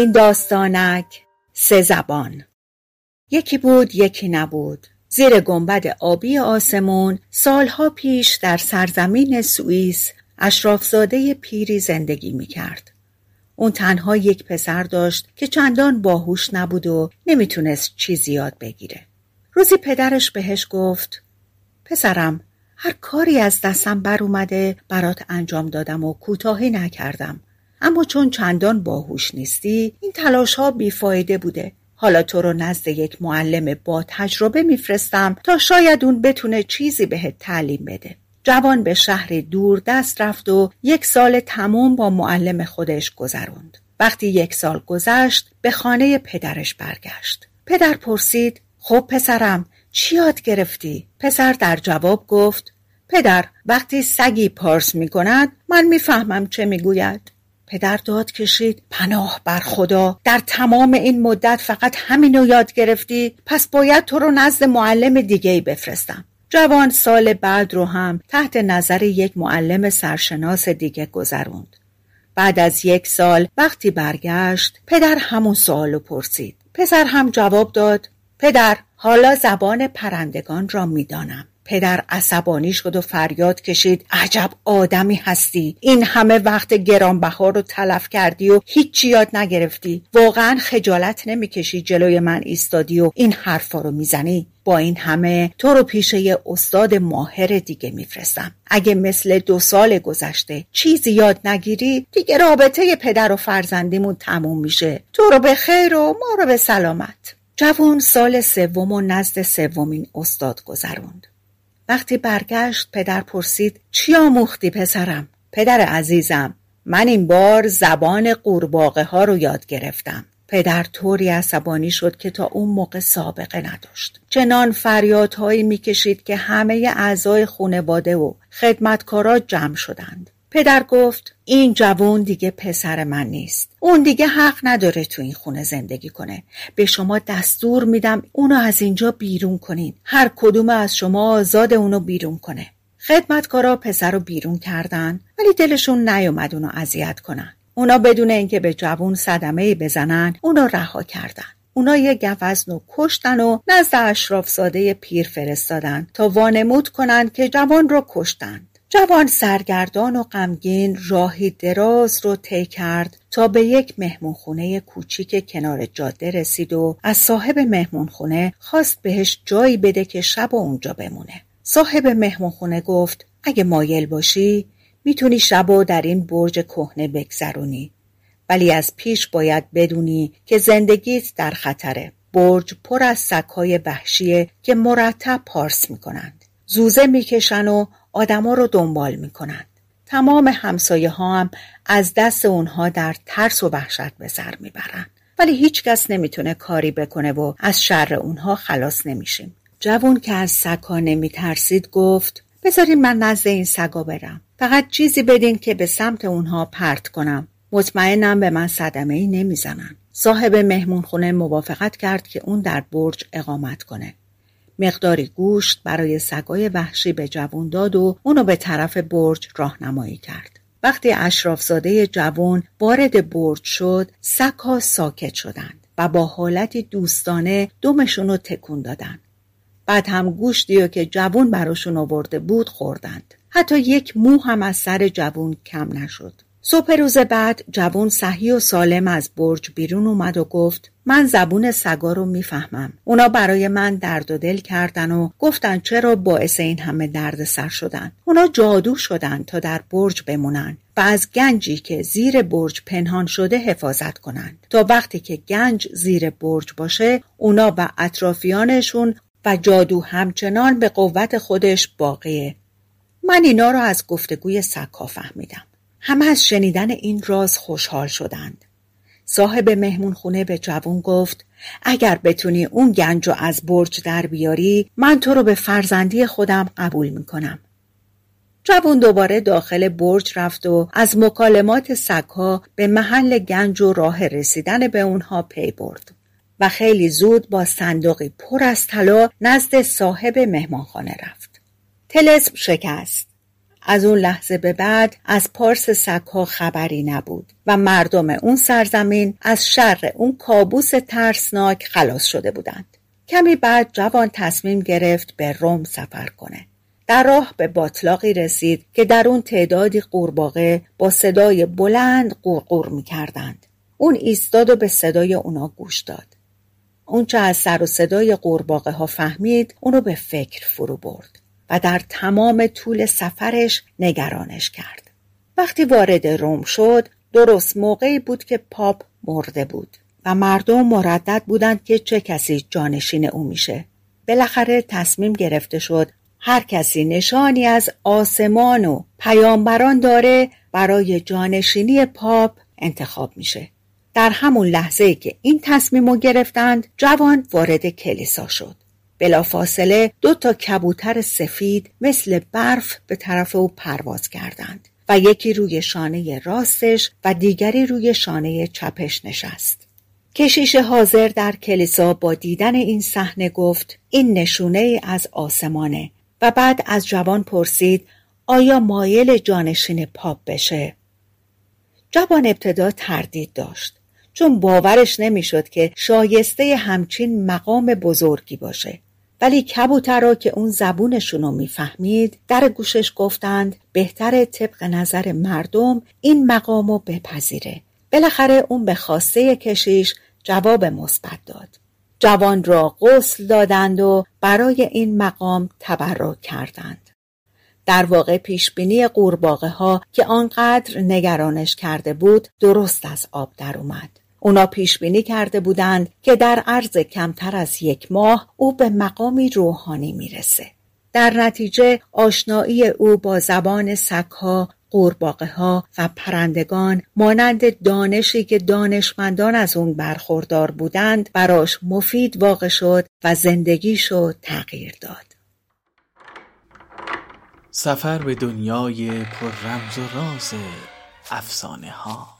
این داستانک سه زبان یکی بود یکی نبود زیر گنبد آبی آسمون سالها پیش در سرزمین سوئیس اشرافزاده پیری زندگی می کرد. اون تنها یک پسر داشت که چندان باهوش نبود و نمی‌تونست چیزی یاد بگیره. روزی پدرش بهش گفت پسرم هر کاری از دستم بر اومده برات انجام دادم و کوتاهی نکردم اما چون چندان باهوش نیستی این تلاش ها بیفایده بوده. حالا تو رو نزد یک معلم با تجربه میفرستم تا شاید اون بتونه چیزی بهت تعلیم بده. جوان به شهر دور دست رفت و یک سال تموم با معلم خودش گذروند. وقتی یک سال گذشت به خانه پدرش برگشت. پدر پرسید خب پسرم چی یاد گرفتی؟ پسر در جواب گفت پدر وقتی سگی پارس می کند من می‌فهمم چه می‌گوید. پدر داد کشید پناه بر خدا. در تمام این مدت فقط همینو یاد گرفتی؟ پس باید تو رو نزد معلم دیگه ای بفرستم. جوان سال بعد رو هم تحت نظر یک معلم سرشناس دیگه گذروند. بعد از یک سال وقتی برگشت پدر همون سوالو پرسید. پسر هم جواب داد پدر حالا زبان پرندگان را می‌دانم. پدر عصبانی شد و فریاد کشید. عجب آدمی هستی. این همه وقت گرانبها رو تلف کردی و هیچی یاد نگرفتی. واقعا خجالت نمی‌کشی جلوی من ایستادی و این حرفا رو می‌زنی؟ با این همه تو رو پیش یه استاد ماهر دیگه میفرستم. اگه مثل دو سال گذشته چیزی یاد نگیری دیگه رابطه پدر و فرزندیمون تموم میشه. تو رو به خیر و ما رو به سلامت. جوان سال سوم و نزد سومین استاد گذروند. وقتی برگشت پدر پرسید چی آموختی پسرم؟ پدر عزیزم من این بار زبان قورباغه ها رو یاد گرفتم. پدر طوری عصبانی شد که تا اون موقع سابقه نداشت. چنان فریادهایی می‌کشید که همه اعضای خونواده و خدمتکارا جمع شدند. پدر گفت این جوون دیگه پسر من نیست. اون دیگه حق نداره تو این خونه زندگی کنه. به شما دستور میدم اونو از اینجا بیرون کنین. هر کدوم از شما آزاد اونو بیرون کنه. خدمتکارا پسر رو بیرون کردن ولی دلشون نیومد اونو اذیت کنن. اونا بدون اینکه به جوون صدمه بزنن اونو رها کردن. اونا یه گوزن و کشتن و نزد اشراف ساده پیر فرستادن تا وانمود کنن که جوان رو کشتن. جوان سرگردان و غمگین راهی دراز رو طی کرد تا به یک مهمونخونه کوچیک کنار جاده رسید و از صاحب مهمونخونه خواست بهش جایی بده که شب و اونجا بمونه. صاحب مهمونخونه گفت اگه مایل باشی می‌تونی شب و در این برج کهنه بگذرونی. ولی از پیش باید بدونی که زندگیت در خطره. برج پر از سگهای وحشیه که مرتب پارس می‌کنند. زوزه می‌کشن و آدما رو دنبال می‌کنند. تمام همسایه ها هم از دست اونها در ترس و وحشت به سر می‌برند. ولی هیچ کس نمی‌تونه کاری بکنه و از شر اونها خلاص نمیشیم. جوون که از سگا نمیترسید گفت بذارین من نزد این سگا برم. فقط چیزی بدین که به سمت اونها پرت کنم. مطمئنم به من صدمه ای نمی‌زنن. صاحب مهمون خونه موافقت کرد که اون در برج اقامت کنه. مقداری گوشت برای سگای وحشی به جوون داد و اونو به طرف برج راهنمایی کرد. وقتی اشرافزاده جوان وارد برج شد سگها ساکت شدند و با حالتی دوستانه دمشون رو تکون دادند. بعد هم گوشتی که جوون براشون آورده بود خوردند. حتی یک مو هم از سر جوون کم نشد. صبح روز بعد جوون صحی و سالم از برج بیرون اومد و گفت من زبون سگا رو می‌فهمم. اونا برای من درد و دل کردن و گفتن چرا باعث این همه درد سر شدن. اونا جادو شدن تا در برج بمونن و از گنجی که زیر برج پنهان شده حفاظت کنند تا وقتی که گنج زیر برج باشه اونا و اطرافیانشون و جادو همچنان به قوت خودش باقیه من اینا را از گفتگوی سکا فهمیدم همه از شنیدن این راز خوشحال شدند صاحب مهمون خونه به جوون گفت اگر بتونی اون گنج رو از برج در بیاری من تو رو به فرزندی خودم قبول می‌کنم جوون دوباره داخل برج رفت و از مکالمات سگها به محل گنج و راه رسیدن به اونها پی برد و خیلی زود با صندوقی پر از طلا نزد صاحب مهمانخانه رفت. تلسم شکست. از اون لحظه به بعد از پارس سگها خبری نبود و مردم اون سرزمین از شر اون کابوس ترسناک خلاص شده بودند. کمی بعد جوان تصمیم گرفت به روم سفر کنه. در راه به باطلاقی رسید که در اون تعدادی قورباغه با صدای بلند قورقور می کردند. اون ایستاد و به صدای اونا گوش داد. اون چه از سر و صدای قورباغه ها فهمید اونو به فکر فرو برد و در تمام طول سفرش نگرانش کرد. وقتی وارد روم شد درست موقعی بود که پاپ مرده بود و مردم مردد بودند که چه کسی جانشین او میشه. بالاخره تصمیم گرفته شد هر کسی نشانی از آسمان و پیامبران داره برای جانشینی پاپ انتخاب میشه. در همون لحظه که این تصمیم رو گرفتند جوان وارد کلیسا شد. بلافاصله دو تا کبوتر سفید مثل برف به طرف او پرواز کردند و یکی روی شانه راستش و دیگری روی شانه چپش نشست. کشیش حاضر در کلیسا با دیدن این صحنه گفت این نشونه از آسمانه و بعد از جوان پرسید آیا مایل جانشین پاپ بشه؟ جوان ابتدا تردید داشت چون باورش نمی‌شد که شایسته همچین مقام بزرگی باشه ولی کبوترا که اون زبونشون رو می‌فهمید در گوشش گفتند بهتر طبق نظر مردم این مقام رو بپذیره. بالاخره اون به خواسته کشیش جواب مثبت داد. جوان را غسل دادند و برای این مقام تبرک کردند. در واقع پیشبینی قورباغه ها که آنقدر نگرانش کرده بود درست از آب در اومد. اونا پیش بینی کرده بودند که در عرض کمتر از یک ماه او به مقامی روحانی می‌رسه. در نتیجه آشنایی او با زبان سگها، قورباغه ها و پرندگان مانند دانشی که دانشمندان از اون برخوردار بودند براش مفید واقع شد و زندگیشو تغییر داد. سفر به دنیای پر رمز و راز افسانه ها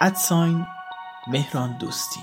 ادساین مهران دوستی.